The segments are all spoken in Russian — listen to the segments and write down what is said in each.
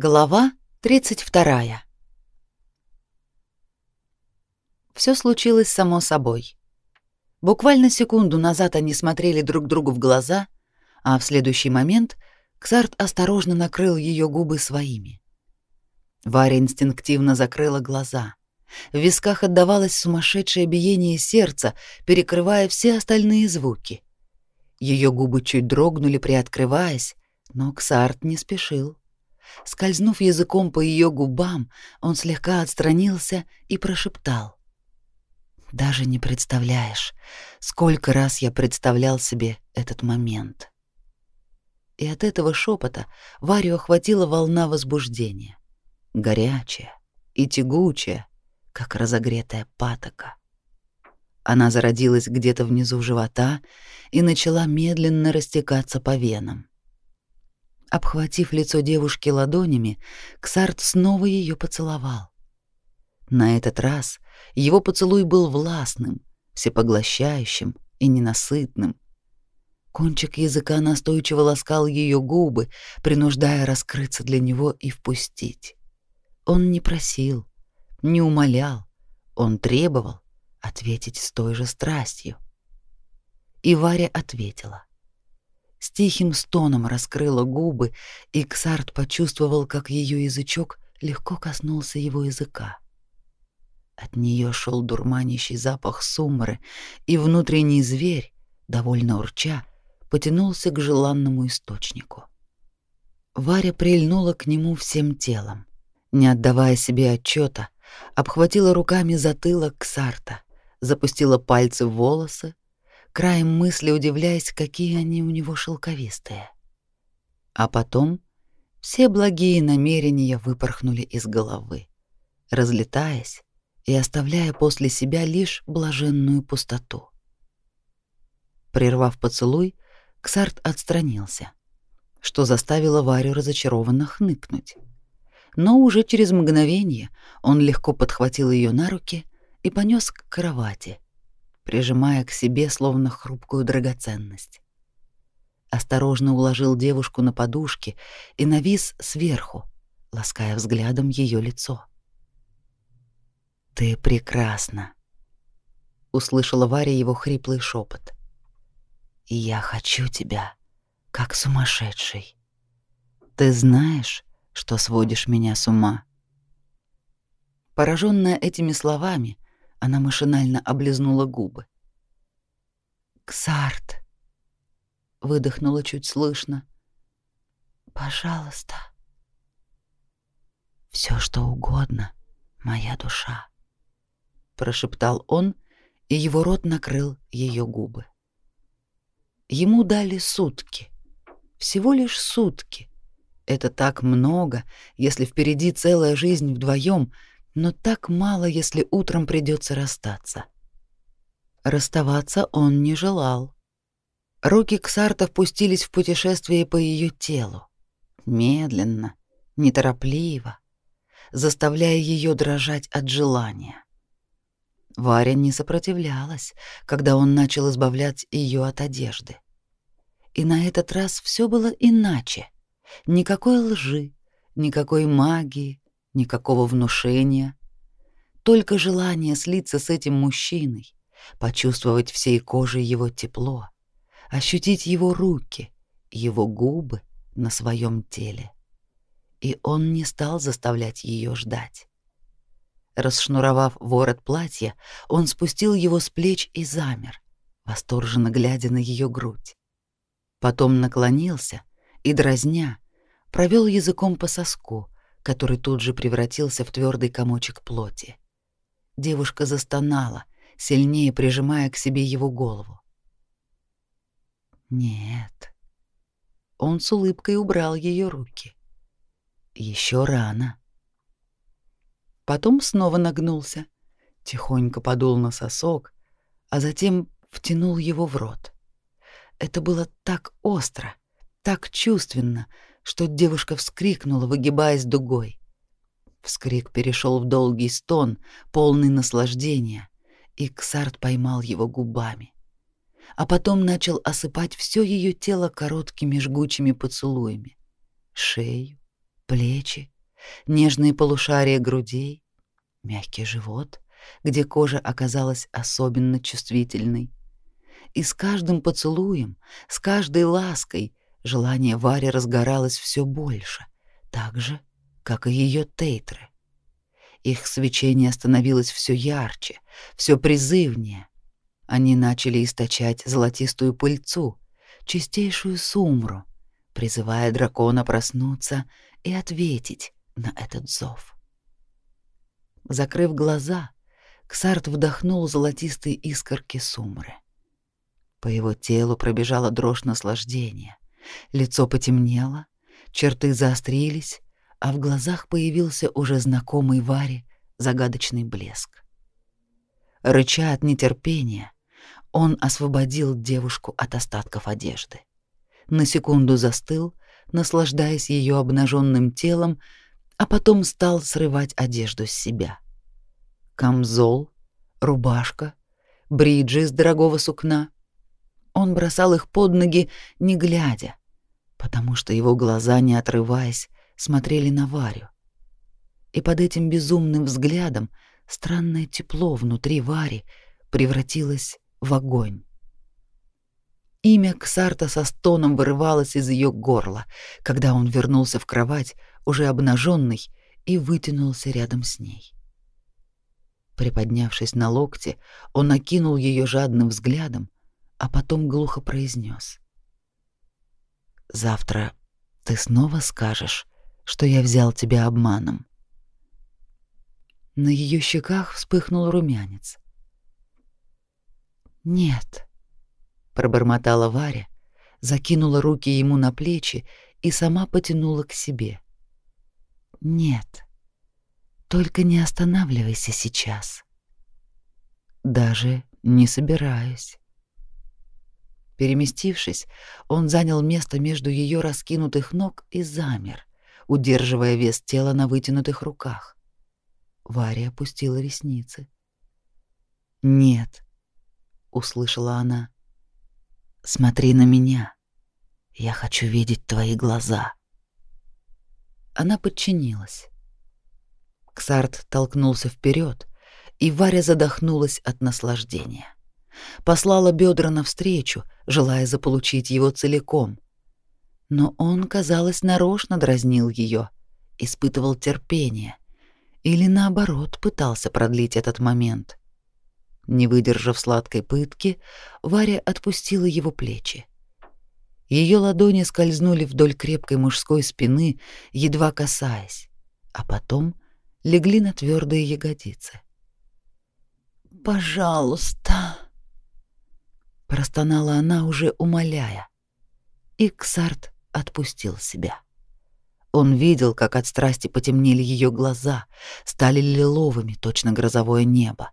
Глава 32. Все случилось само собой. Буквально секунду назад они смотрели друг другу в глаза, а в следующий момент Ксарт осторожно накрыл ее губы своими. Варя инстинктивно закрыла глаза. В висках отдавалось сумасшедшее биение сердца, перекрывая все остальные звуки. Ее губы чуть дрогнули, приоткрываясь, но Ксарт не спешил. Скользнув языком по ее губам, он слегка отстранился и прошептал. «Даже не представляешь, сколько раз я представлял себе этот момент». И от этого шепота Варю охватила волна возбуждения. Горячая и тягучая, как разогретая патока. Она зародилась где-то внизу живота и начала медленно растекаться по венам. Обхватив лицо девушки ладонями, Ксарт снова ее поцеловал. На этот раз его поцелуй был властным, всепоглощающим и ненасытным. Кончик языка настойчиво ласкал ее губы, принуждая раскрыться для него и впустить. Он не просил, не умолял, он требовал ответить с той же страстью. И Варя ответила с тихим стоном раскрыла губы, и Ксарт почувствовал, как ее язычок легко коснулся его языка. От нее шел дурманящий запах сумры, и внутренний зверь, довольно урча, потянулся к желанному источнику. Варя прильнула к нему всем телом, не отдавая себе отчета, обхватила руками затылок Ксарта, запустила пальцы в волосы, краем мысли удивляясь, какие они у него шелковистые. А потом все благие намерения выпорхнули из головы, разлетаясь и оставляя после себя лишь блаженную пустоту. Прервав поцелуй, Ксарт отстранился, что заставило Варю разочарованно хныкнуть. Но уже через мгновение он легко подхватил ее на руки и понес к кровати, прижимая к себе словно хрупкую драгоценность. Осторожно уложил девушку на подушки и навис сверху, лаская взглядом ее лицо. Ты прекрасна, услышала Варя его хриплый шепот. И я хочу тебя, как сумасшедший. Ты знаешь, что сводишь меня с ума. Пораженная этими словами, она машинально облизнула губы. «Ксарт!» — выдохнула чуть слышно. «Пожалуйста!» «Все, что угодно, моя душа!» — прошептал он, и его рот накрыл ее губы. Ему дали сутки. Всего лишь сутки. Это так много, если впереди целая жизнь вдвоем — но так мало, если утром придется расстаться. Расставаться он не желал. Руки Ксарта впустились в путешествие по ее телу, медленно, неторопливо, заставляя ее дрожать от желания. Варя не сопротивлялась, когда он начал избавлять ее от одежды. И на этот раз все было иначе. Никакой лжи, никакой магии, никакого внушения, только желание слиться с этим мужчиной, почувствовать всей кожей его тепло, ощутить его руки, его губы на своем теле. И он не стал заставлять ее ждать. Расшнуровав ворот платья, он спустил его с плеч и замер, восторженно глядя на ее грудь. Потом наклонился и, дразня, провел языком по соску, который тут же превратился в твердый комочек плоти. Девушка застонала, сильнее прижимая к себе его голову. Нет. Он с улыбкой убрал ее руки. Еще рано. Потом снова нагнулся, тихонько подул на сосок, а затем втянул его в рот. Это было так остро, так чувственно, что девушка вскрикнула, выгибаясь дугой. Вскрик перешел в долгий стон, полный наслаждения, и Ксарт поймал его губами. А потом начал осыпать все ее тело короткими жгучими поцелуями. Шею, плечи, нежные полушария грудей, мягкий живот, где кожа оказалась особенно чувствительной. И с каждым поцелуем, с каждой лаской желание Вари разгоралось все больше, так же, как и ее тейтры. Их свечение становилось все ярче, все призывнее. Они начали источать золотистую пыльцу, чистейшую сумру, призывая дракона проснуться и ответить на этот зов. Закрыв глаза, Ксарт вдохнул золотистые искорки сумры. По его телу пробежала дрожь наслаждения. Лицо потемнело, черты заострились, а в глазах появился уже знакомый Варе загадочный блеск. Рыча от нетерпения, он освободил девушку от остатков одежды. На секунду застыл, наслаждаясь ее обнаженным телом, а потом стал срывать одежду с себя. Камзол, рубашка, бриджи из дорогого сукна. Он бросал их под ноги, не глядя, потому что его глаза, не отрываясь, смотрели на Варю. И под этим безумным взглядом странное тепло внутри Вари превратилось в огонь. Имя Ксарта со стоном вырывалось из ее горла, когда он вернулся в кровать, уже обнаженный, и вытянулся рядом с ней. Приподнявшись на локте, он окинул ее жадным взглядом, а потом глухо произнес: "Завтра ты снова скажешь, что я взял тебя обманом". На ее щеках вспыхнул румянец. "Нет", пробормотала Варя, закинула руки ему на плечи и сама потянула к себе. Нет. Только не останавливайся сейчас. Даже не собираюсь. Переместившись, он занял место между ее раскинутых ног и замер, удерживая вес тела на вытянутых руках. Варя опустила ресницы. "Нет", услышала она. Смотри на меня. Я хочу видеть твои глаза. Она подчинилась. Ксарт толкнулся вперед, и Варя задохнулась от наслаждения. Послала бедра навстречу, желая заполучить его целиком. Но он, казалось, нарочно дразнил ее, испытывал терпение или наоборот пытался продлить этот момент. Не выдержав сладкой пытки, Варя отпустила его плечи. Ее ладони скользнули вдоль крепкой мужской спины, едва касаясь, а потом легли на твердые ягодицы. «Пожалуйста!» Простонала она, уже умоляя. И Ксарт отпустил себя. Он видел, как от страсти потемнели ее глаза, стали лиловыми, точно грозовое небо.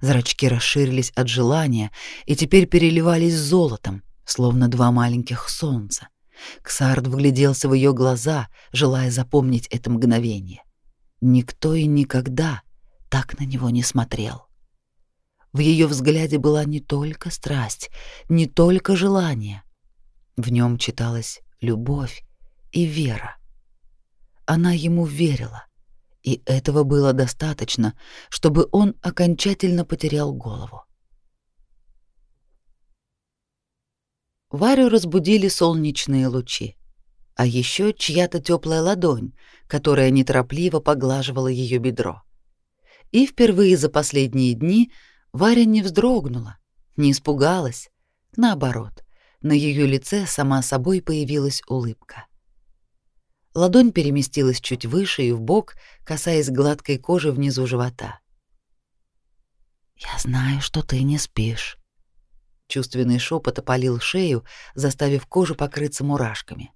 Зрачки расширились от желания и теперь переливались золотом, словно два маленьких солнца. Ксард вгляделся в ее глаза, желая запомнить это мгновение. Никто и никогда так на него не смотрел. В ее взгляде была не только страсть, не только желание. В нем читалась любовь и вера. Она ему верила, и этого было достаточно, чтобы он окончательно потерял голову. Варю разбудили солнечные лучи, а еще чья-то теплая ладонь, которая неторопливо поглаживала ее бедро. И впервые за последние дни Варя не вздрогнула, не испугалась, наоборот, на ее лице сама собой появилась улыбка. Ладонь переместилась чуть выше и вбок, касаясь гладкой кожи внизу живота. «Я знаю, что ты не спишь». Чувственный шепот опалил шею, заставив кожу покрыться мурашками.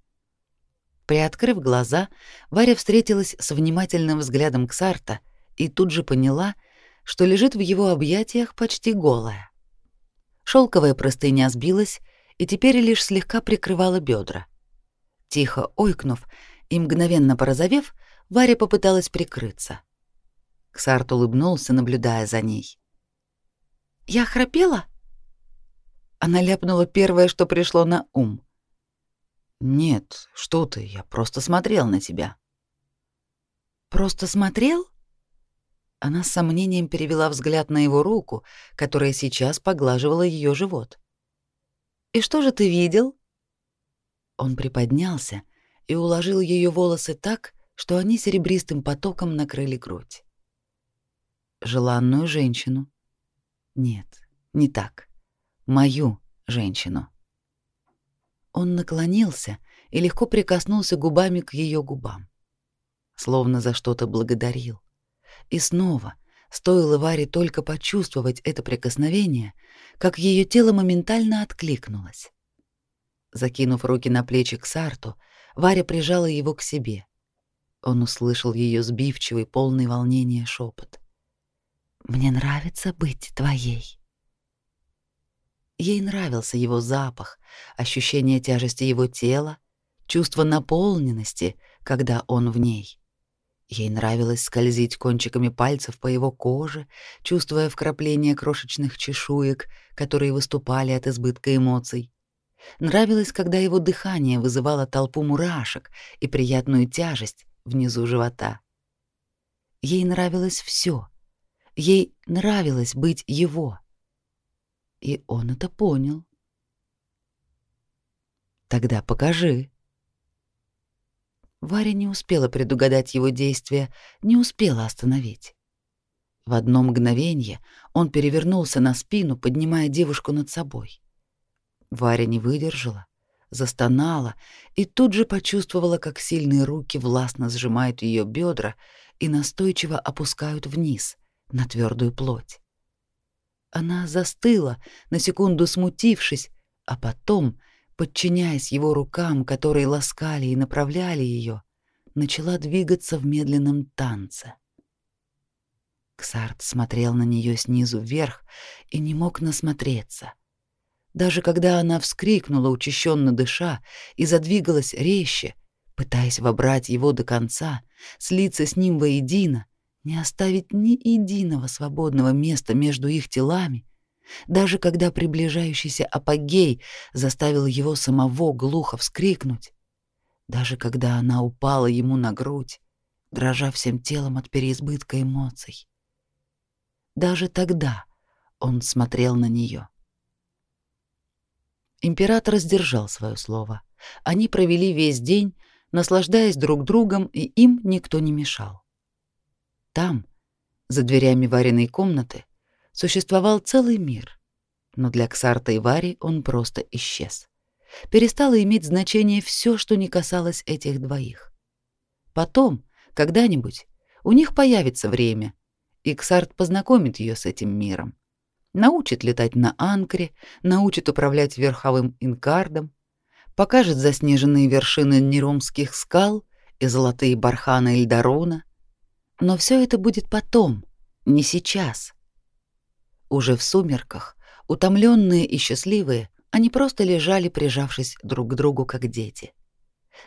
Приоткрыв глаза, Варя встретилась с внимательным взглядом Ксарта и тут же поняла, что лежит в его объятиях почти голая. Шелковая простыня сбилась и теперь лишь слегка прикрывала бедра. Тихо ойкнув, и мгновенно порозовев, Варя попыталась прикрыться. Ксарт улыбнулся, наблюдая за ней. «Я храпела?» Она ляпнула первое, что пришло на ум. «Нет, что ты, я просто смотрел на тебя». Просто смотрел? Она с сомнением перевела взгляд на его руку, которая сейчас поглаживала ее живот. И что же ты видел? Он приподнялся и уложил ее волосы так, что они серебристым потоком накрыли грудь. Желанную женщину. Нет, не так. Мою женщину. Он наклонился и легко прикоснулся губами к ее губам, словно за что-то благодарил. И снова, стоило Варе только почувствовать это прикосновение, как ее тело моментально откликнулось. Закинув руки на плечи к Сарту, Варя прижала его к себе. Он услышал ее сбивчивый, полный волнения шепот. «Мне нравится быть твоей». Ей нравился его запах, ощущение тяжести его тела, чувство наполненности, когда он в ней. Ей нравилось скользить кончиками пальцев по его коже, чувствуя вкрапления крошечных чешуек, которые выступали от избытка эмоций. Нравилось, когда его дыхание вызывало толпу мурашек и приятную тяжесть внизу живота. Ей нравилось все. Ей нравилось быть его. И он это понял. Тогда покажи. Варя не успела предугадать его действия, не успела остановить. В одно мгновение он перевернулся на спину, поднимая девушку над собой. Варя не выдержала, застонала и тут же почувствовала, как сильные руки властно сжимают ее бедра и настойчиво опускают вниз, на твердую плоть. Она застыла, на секунду смутившись, а потом, подчиняясь его рукам, которые ласкали и направляли ее, начала двигаться в медленном танце. Ксарт смотрел на нее снизу вверх и не мог насмотреться. Даже когда она вскрикнула, учащенно дыша, и задвигалась резче, пытаясь вобрать его до конца, слиться с ним воедино, не оставить ни единого свободного места между их телами, даже когда приближающийся апогей заставил его самого глухо вскрикнуть, даже когда она упала ему на грудь, дрожа всем телом от переизбытка эмоций. Даже тогда он смотрел на нее. Император сдержал свое слово. Они провели весь день, наслаждаясь друг другом, и им никто не мешал. Там, за дверями Вариной комнаты, существовал целый мир, но для Ксарта и Вари он просто исчез. Перестало иметь значение все, что не касалось этих двоих. Потом, когда-нибудь, у них появится время, и Ксарт познакомит ее с этим миром научит летать на анкре, научит управлять верховым инкардом, покажет заснеженные вершины Неромских скал и золотые барханы Эльдарона. Но все это будет потом, не сейчас. Уже в сумерках, утомленные и счастливые, они просто лежали, прижавшись друг к другу, как дети.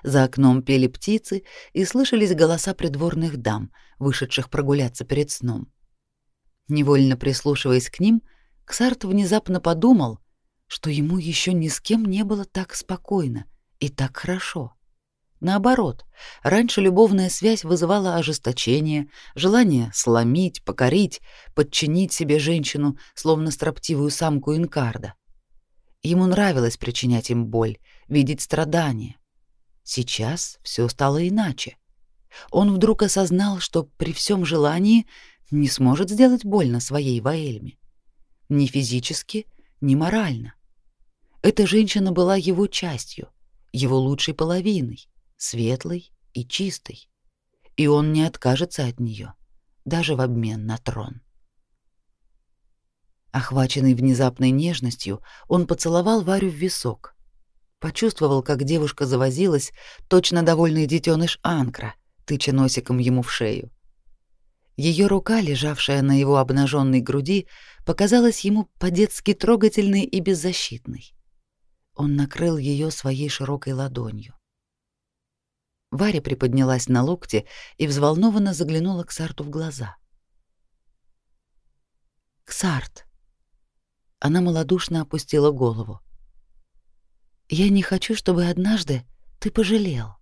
За окном пели птицы и слышались голоса придворных дам, вышедших прогуляться перед сном. Невольно прислушиваясь к ним, Ксарт внезапно подумал, что ему еще ни с кем не было так спокойно и так хорошо. Наоборот, раньше любовная связь вызывала ожесточение, желание сломить, покорить, подчинить себе женщину, словно строптивую самку инкарда. Ему нравилось причинять им боль, видеть страдания. Сейчас все стало иначе. Он вдруг осознал, что при всем желании не сможет сделать больно своей Ваэльме ни физически, ни морально. Эта женщина была его частью, его лучшей половиной, светлой и чистой, и он не откажется от нее, даже в обмен на трон. Охваченный внезапной нежностью, он поцеловал Варю в висок. Почувствовал, как девушка завозилась, точно довольный детеныш Анкра, тыча носиком ему в шею. Ее рука, лежавшая на его обнаженной груди, показалась ему по-детски трогательной и беззащитной. Он накрыл ее своей широкой ладонью. Варя приподнялась на локте и взволнованно заглянула к Сарту в глаза. «Ксарт!» Она малодушно опустила голову. «Я не хочу, чтобы однажды ты пожалел».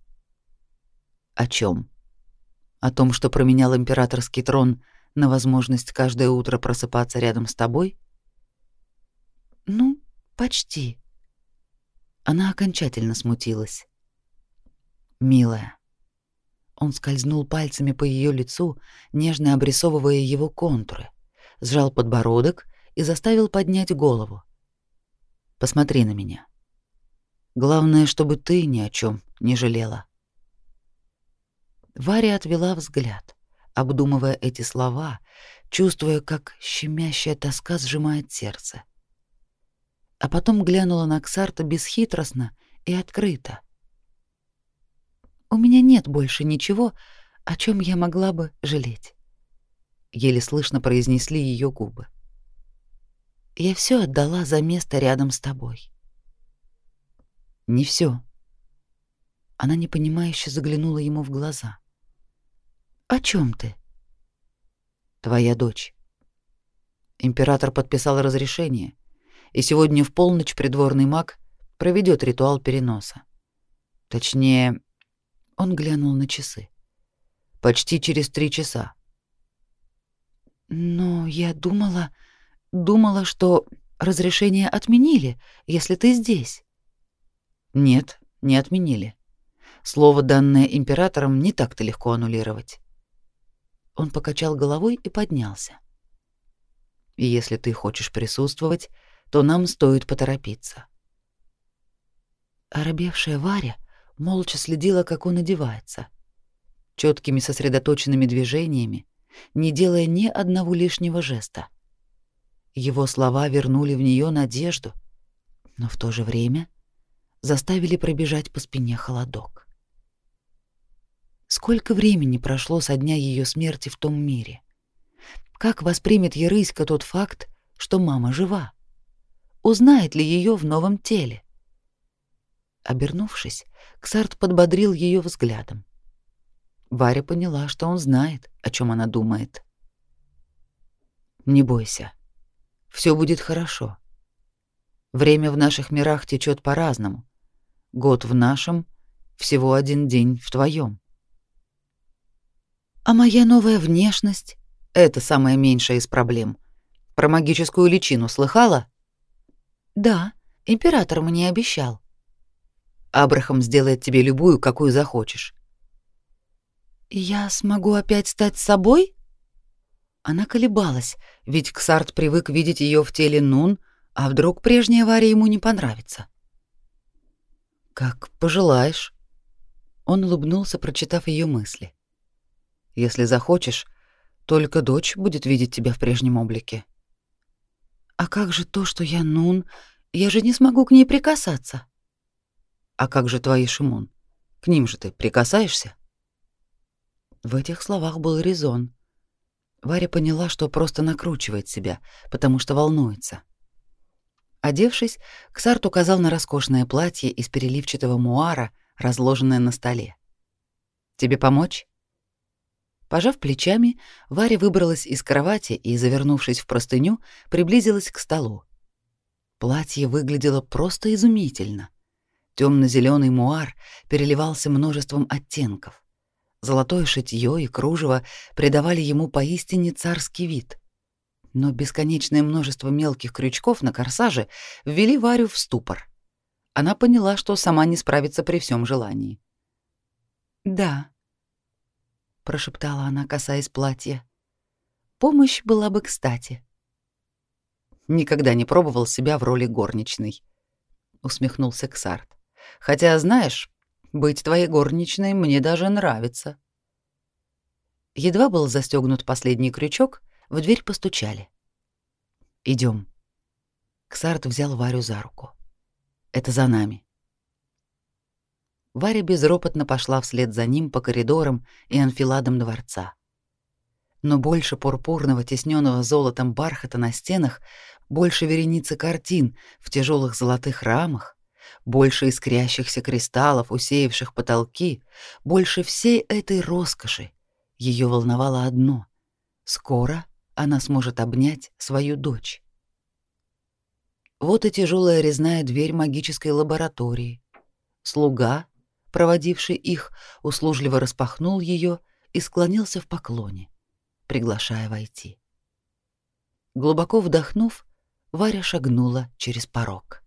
«О чем? О том, что променял императорский трон на возможность каждое утро просыпаться рядом с тобой? Ну, почти. Она окончательно смутилась. Милая. Он скользнул пальцами по ее лицу, нежно обрисовывая его контуры, сжал подбородок и заставил поднять голову. Посмотри на меня. Главное, чтобы ты ни о чем не жалела. Варя отвела взгляд, обдумывая эти слова, чувствуя, как щемящая тоска сжимает сердце. А потом глянула на Ксарта бесхитростно и открыто. «У меня нет больше ничего, о чем я могла бы жалеть», — еле слышно произнесли ее губы. «Я все отдала за место рядом с тобой». «Не все. Она непонимающе заглянула ему в глаза. О чем ты? Твоя дочь. Император подписал разрешение, и сегодня в полночь придворный маг проведет ритуал переноса. Точнее, он глянул на часы. Почти через три часа. Но я думала, думала, что разрешение отменили, если ты здесь. Нет, не отменили. Слово, данное императором, не так-то легко аннулировать. Он покачал головой и поднялся. И если ты хочешь присутствовать, то нам стоит поторопиться. Оробевшая Варя молча следила, как он одевается, четкими сосредоточенными движениями, не делая ни одного лишнего жеста. Его слова вернули в нее надежду, но в то же время заставили пробежать по спине холодок. Сколько времени прошло со дня ее смерти в том мире? Как воспримет Ерыська тот факт, что мама жива? Узнает ли ее в новом теле? Обернувшись, Ксарт подбодрил ее взглядом. Варя поняла, что он знает, о чем она думает. Не бойся. все будет хорошо. Время в наших мирах течет по-разному. Год в нашем, всего один день в твоем. А моя новая внешность — это самая меньшая из проблем. Про магическую личину слыхала? Да, император мне обещал. Абрахам сделает тебе любую, какую захочешь. Я смогу опять стать собой? Она колебалась, ведь Ксарт привык видеть ее в теле Нун, а вдруг прежняя Варя ему не понравится. Как пожелаешь. Он улыбнулся, прочитав ее мысли. Если захочешь, только дочь будет видеть тебя в прежнем облике. А как же то, что я Нун? Я же не смогу к ней прикасаться. А как же твои Шимон? К ним же ты прикасаешься? В этих словах был резон. Варя поняла, что просто накручивает себя, потому что волнуется. Одевшись, Ксарт указал на роскошное платье из переливчатого муара, разложенное на столе. «Тебе помочь?» Пожав плечами, Варя выбралась из кровати и, завернувшись в простыню, приблизилась к столу. Платье выглядело просто изумительно. Темно-зеленый муар переливался множеством оттенков. Золотое шитье и кружево придавали ему поистине царский вид. Но бесконечное множество мелких крючков на корсаже ввели Варю в ступор. Она поняла, что сама не справится при всем желании. «Да», прошептала она, касаясь платья. Помощь была бы кстати. Никогда не пробовал себя в роли горничной, усмехнулся Ксарт. Хотя, знаешь, быть твоей горничной мне даже нравится. Едва был застегнут последний крючок, в дверь постучали. Идем. Ксарт взял Варю за руку. Это за нами. Варя безропотно пошла вслед за ним по коридорам и анфиладам дворца. Но больше пурпурного, тесненного золотом бархата на стенах, больше вереницы картин в тяжелых золотых рамах, больше искрящихся кристаллов, усеявших потолки, больше всей этой роскоши. Ее волновало одно — скоро она сможет обнять свою дочь. Вот и тяжелая резная дверь магической лаборатории. Слуга, проводивший их, услужливо распахнул ее и склонился в поклоне, приглашая войти. Глубоко вдохнув, Варя шагнула через порог.